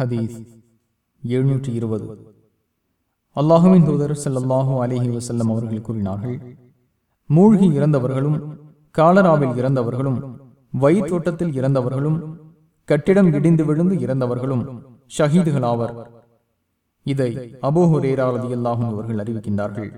ஹதீஸ் எழுநூற்றி இருபது அல்லாஹுவின் தூதர் ஸல்லல்லாஹு அலைஹி வசல்லம் அவர்கள் கூறினார்கள் மூழ்கி இறந்தவர்களும் காலராவில் இறந்தவர்களும் வயிற்றோட்டத்தில் இறந்தவர்களும் கட்டிடம் இடிந்து விழுந்து இறந்தவர்களும் ஷஹீதுகளாவர். இதை அபூஹுரேரா அல்லாஹும் அவர்கள் அறிவிக்கின்றார்கள்.